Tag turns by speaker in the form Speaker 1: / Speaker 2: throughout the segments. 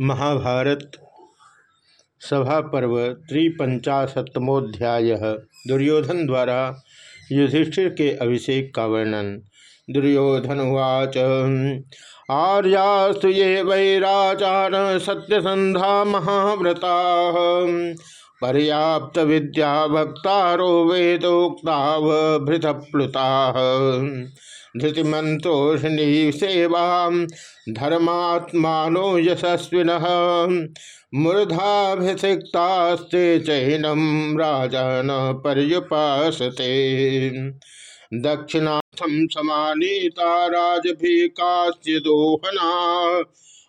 Speaker 1: महाभारत सभा पर्व त्रिपंचाशतमोध्याय दुर्योधन द्वारा युधिष्ठिर के अभिषेक का वर्णन। दुर्योधन उवाच, आर्यास्तु ये वैराचार सत्यसंधा महाव्रता। पर्याप्त विद्या भक्तारो वेदोक्तावभृत प्लुता धृतिमंत्रोषणी सेवा धर्मात्मानो यशस्विन मूर्धाभिषिक्तास्ते चैनम राजन पर्युपासते। दक्षिणाथम समानीता राजभिकास्य दोहना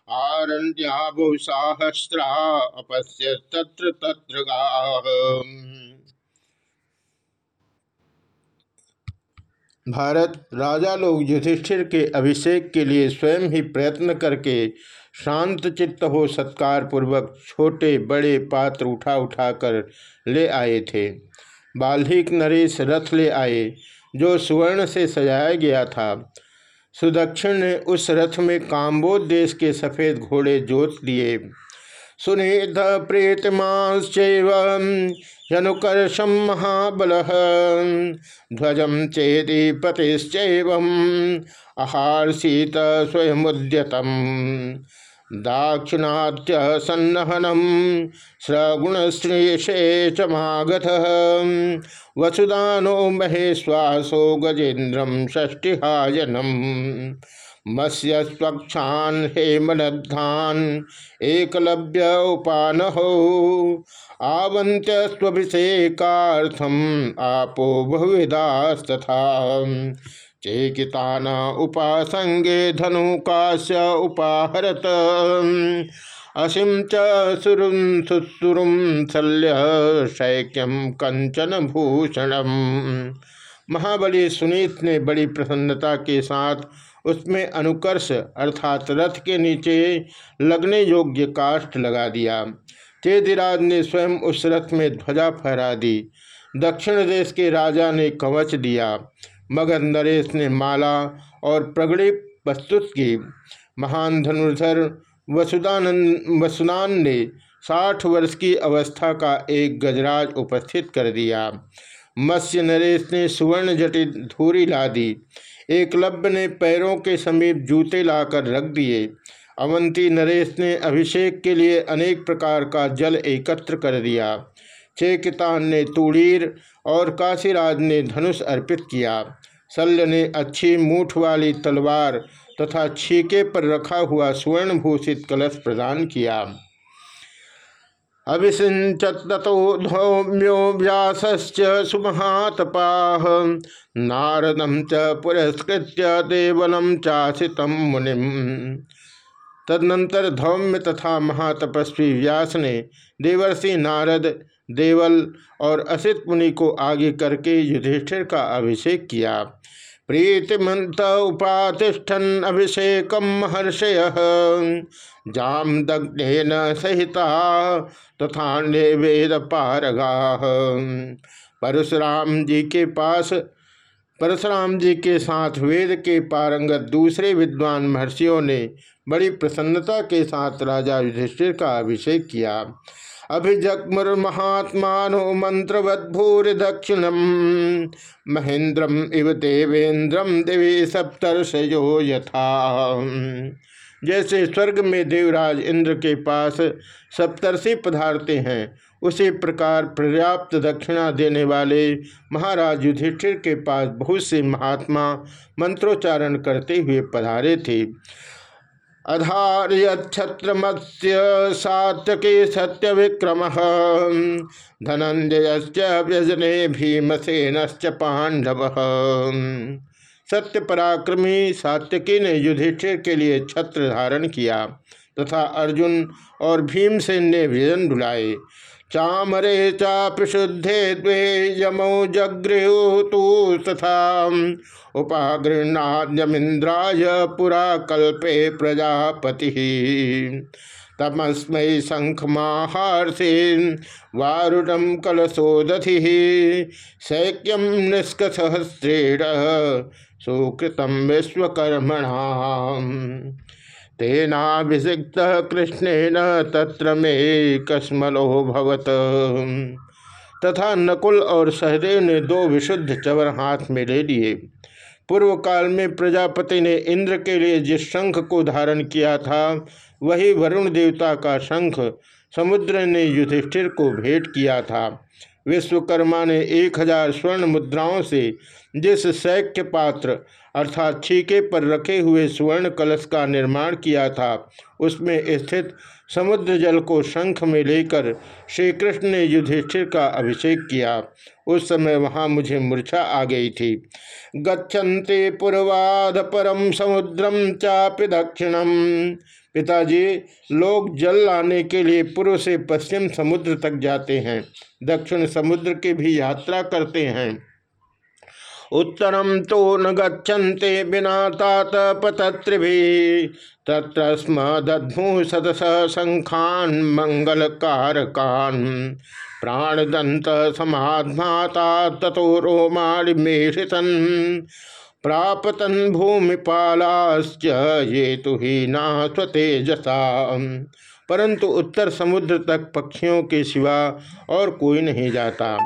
Speaker 1: आरण्या बहुसाहस्रा अपश्य तत्र तत्र गाः। भारत राजा लोग युधिष्ठिर के अभिषेक के लिए स्वयं ही प्रयत्न करके शांत चित्त हो सत्कार पूर्वक छोटे बड़े पात्र उठा उठाकर ले आए थे। बाल्हिक नरेश रथ ले आए, जो सुवर्ण से सजाया गया था। सुदक्षिण ने उस रथ में काम्बोज देश के सफ़ेद घोड़े जोत दिए सुनिध प्रीतमाश्चनुकर्ष महाबल। ध्वजम चेदी पतिश्चैवम अहारसीत स्वयमुद्यतम। दाक्षिणात्य सन्नहनम श्रगुणश्रेषे चमागत। वसुदानो महेश्वासो गजेन्द्रम षष्टिहायनम। मत्स्य स्वक्षान हेमलब्धान एकलव्य उपानहो। आवंत्य स्वभिषेकार्थम आपो बहुविदास्तथा चेकितान उपासंगे धनुकाश्य उपाहरत। असीम च सुसुरुम शल्य शैक्यम कंचन भूषणम। महाबली सुनीत ने बड़ी प्रसन्नता के साथ उसमें अनुकर्ष अर्थात रथ के नीचे लगने योग्य काष्ठ लगा दिया। चेदिराज ने स्वयं उस रथ में ध्वजा फहरा दी। दक्षिण देश के राजा ने कवच दिया। मगर नरेश ने माला और प्रगड़ी प्रस्तुत की। महान धनुर्धर वसुदानंद वसुदान ने साठ वर्ष की अवस्था का एक गजराज उपस्थित कर दिया। मत्स्य नरेश ने सुवर्ण जटित धूरी ला दी। एकलव्य ने पैरों के समीप जूते लाकर रख दिए। अवंती नरेश ने अभिषेक के लिए अनेक प्रकार का जल एकत्र कर दिया। चेकितान ने तूड़ीर और काशीराज ने धनुष अर्पित किया। शल्य ने अच्छी मूठ वाली तलवार तथा छीके पर रखा हुआ स्वर्ण भूषित कलश प्रदान किया। अभिषिंचतो व्यास सुमहातपा। नारदम च पुरस्कृत देवलम चाशित मुनि तदनंतर धौम्य तथा महातपस्वी व्यास ने देवर्षि नारद, देवल और असित मुनि को आगे करके युधिष्ठिर का अभिषेक किया। प्रीतिमंत उपातिष्ठन अभिषेक महर्षय। जाम दग्धेन सहिता, तथा तो वेद पारगा परशुराम जी के पास परशुराम जी के साथ वेद के पारंगत दूसरे विद्वान महर्षियों ने बड़ी प्रसन्नता के साथ राजा युधिष्ठिर का अभिषेक किया। अभिजग्मुर्महात्मा मंत्रवद्भूरि दक्षिणम महेंद्रम इव देवेंद्रम देवी सप्तर्षयो यथा। जैसे स्वर्ग में देवराज इंद्र के पास सप्तर्षि पधारते हैं, उसी प्रकार पर्याप्त दक्षिणा देने वाले महाराज युधिष्ठिर के पास बहुत से महात्मा मंत्रोच्चारण करते हुए पधारे थे। अधार्यक्षत्रमत्स्य सात्यके सत्य विक्रम धनंजय व्यजने भीमसेन पांडव। सत्य पराक्रमी सात्यकी ने युधिष्ठिर के लिए छत्र धारण किया तथा अर्जुन और भीमसेन ने व्यजन बुलाए चामरे चापशुद्धे द्वे यमो जगृहतु तथा। उपागृहणाद्यमिंद्राय पुरा कल्पे प्रजापति। तमस्म शंखमाहार्षेन वारुणम कलशोदधि। शैक्यम निष्कसहस्रेण सुकृतम विश्वकर्मण तेनाभिषिक्त कृष्णेन तत्र में कस्मलो भवत। तथा नकुल और सहदेव ने दो विशुद्ध चवर हाथ में ले लिए। पूर्व काल में प्रजापति ने इंद्र के लिए जिस शंख को धारण किया था, वही वरुण देवता का शंख समुद्र ने युधिष्ठिर को भेंट किया था। विश्वकर्मा ने एक हज़ार स्वर्ण मुद्राओं से जिस शैक्य पात्र अर्थात छीके पर रखे हुए स्वर्ण कलश का निर्माण किया था, उसमें स्थित समुद्र जल को शंख में लेकर श्री कृष्ण ने युधिष्ठिर का अभिषेक किया। उस समय वहाँ मुझे मूर्छा आ गई थी। गच्छन्ते पूर्वाध परम समुद्रम चापि दक्षिणम। पिताजी, लोग जल लाने के लिए पूर्व से पश्चिम समुद्र तक जाते हैं, दक्षिण समुद्र की भी यात्रा करते हैं। उत्तरम तो न गच्छन्ते बिना तात पतत्रिभि, तत्र स्म दध्मु सदस मंगल कारकान प्राणदंत समात्माता ततो रोमाणिमेषितन प्रापतन भूमिपालाश्च ये तो ही ना स्वतेजसा। परंतु उत्तर समुद्र तक पक्षियों के सिवा और कोई नहीं जाता।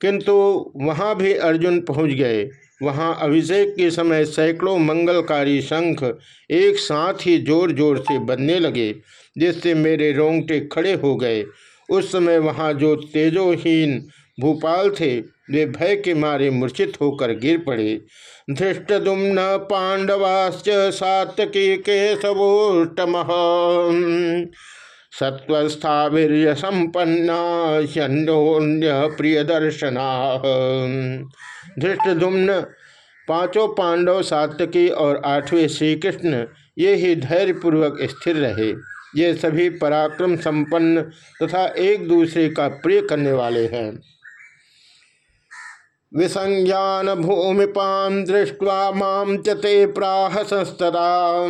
Speaker 1: किंतु वहाँ भी अर्जुन पहुँच गए। वहाँ अभिषेक के समय सैकड़ों मंगलकारी शंख एक साथ ही ज़ोर ज़ोर से बजने लगे, जिससे मेरे रोंगटे खड़े हो गए। उस समय वहाँ जो तेजोहीन भूपाल थे। वे भय के मारे मूर्छित होकर गिर पड़े। धृष्टुम्न पांडवाश्च सातकी के सबोष्टम सत्वस्थावीर्य संपन्ना प्रिय दर्शना धृष्टधुम्न पाँचों पांडव सातकी और आठवें श्री कृष्ण ये ही धैर्यपूर्वक स्थिर रहे। ये सभी पराक्रम संपन्न तथा एक दूसरे का प्रिय करने वाले हैं। विसंज्ञान भूमिपा दृष्ट्वा माम चते प्राह संस्तरा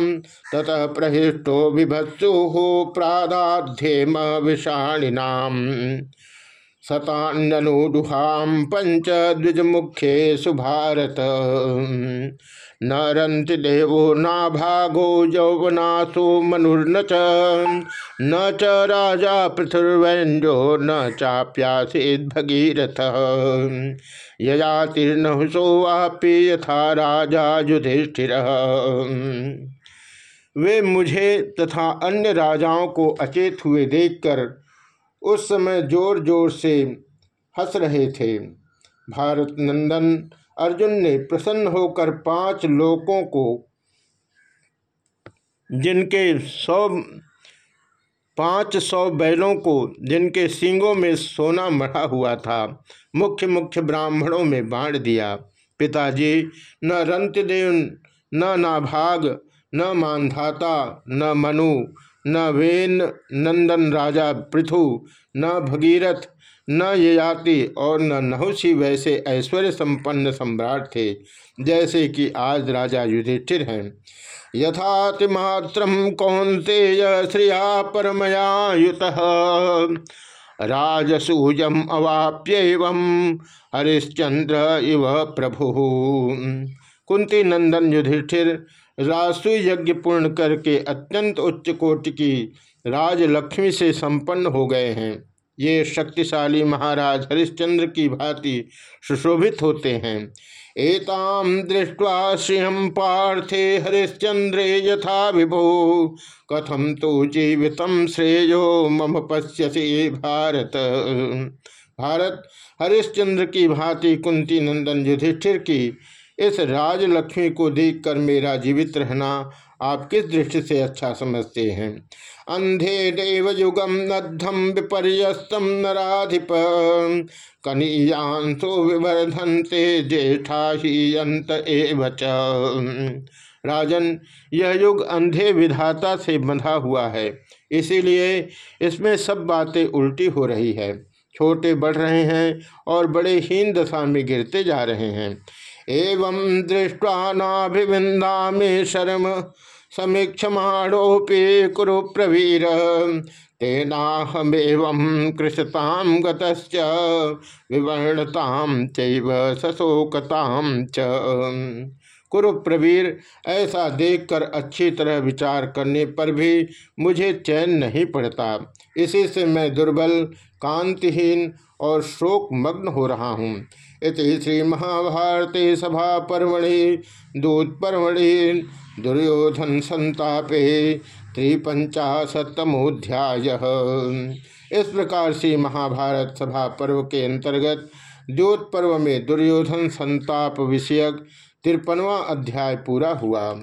Speaker 1: ततः प्रहिष्टो विभत्सु प्रादाध्येम विषाणिनाम पंच द्विज मुख्ये सुभारत। न देवो न भागो यौवनासो मनुर्न च। न च राजा पृथुर्वैंजो न चाप्यासीद भगीरथ। यजातिर्नहुसो वापि यथा राजा युधिष्ठिर। वे मुझे तथा अन्य राजाओं को अचेत हुए देखकर उस समय ज़ोर ज़ोर से हंस रहे थे। भारत नंदन अर्जुन ने प्रसन्न होकर पाँच लोकों को, जिनके सौ, पाँच सौ बैलों को, जिनके सींगों में सोना मढ़ा हुआ था, मुख्य मुख्य ब्राह्मणों में बांट दिया। पिताजी, न रंतदेव न नाभाग, न मानधाता, न मनु, न वेन नंदन राजा पृथु, न भगीरथ न ययाति और न नहुषी वैसे ऐश्वर्य संपन्न सम्राट थे, जैसे कि आज राजा युधिष्ठिर हैं। यथातिमात्र कौंते श्रिया परमया युत राजसूजम अवाप्य हरिश्चंद्र इव प्रभु। कुंती नंदन युधिष्ठिर यज्ञ पूर्ण करके अत्यंत उच्च कोटि की राजलक्ष्मी से संपन्न हो गए हैं। ये शक्तिशाली महाराज हरिश्चंद्र की भांति सुशोभित होते हैं। एताम दृष्टवा सिंह पार्थे हरिश्चंद्र यथा विभो। कथम तो जीवित श्रेयो मम पश्यसी भारत। भारत हरिश्चंद्र की भांति कुंती नंदन युधिष्ठिर की इस राजलक्ष्मी को देखकर मेरा जीवित रहना आप किस दृष्टि से अच्छा समझते हैं? अंधे देव युगम नद्धम विपर्यस्तम नाधिप कनीयांसो विवर्धनते जेठा ही अंत एवच राजन, यह युग अंधे विधाता से बंधा हुआ है। इसीलिए इसमें सब बातें उल्टी हो रही है। छोटे बढ़ रहे हैं और बड़े हीन दशा में गिरते जा रहे हैं। एवं दृष्टवा नाभिविंदा शर्म समीक्षमाणोपे कुरु प्रवीर। तेनाहमेव कृषताम गतश्च विवर्णताम चैव च। कुरुप्रवीर ऐसा देखकर अच्छी तरह विचार करने पर भी मुझे चैन नहीं पड़ता। इसी से मैं दुर्बल, कांतिहीन और शोक मग्न हो रहा हूँ। इति श्री महाभारती सभा पर्वणि, दूत पर्वणि, दुर्योधन संतापे त्रिपंचाशतमोध्याय इस प्रकार से महाभारत सभा पर्व के अंतर्गत द्योत पर्व में दुर्योधन संताप विषयक तिरपनवा अध्याय पूरा हुआ।